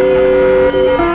Música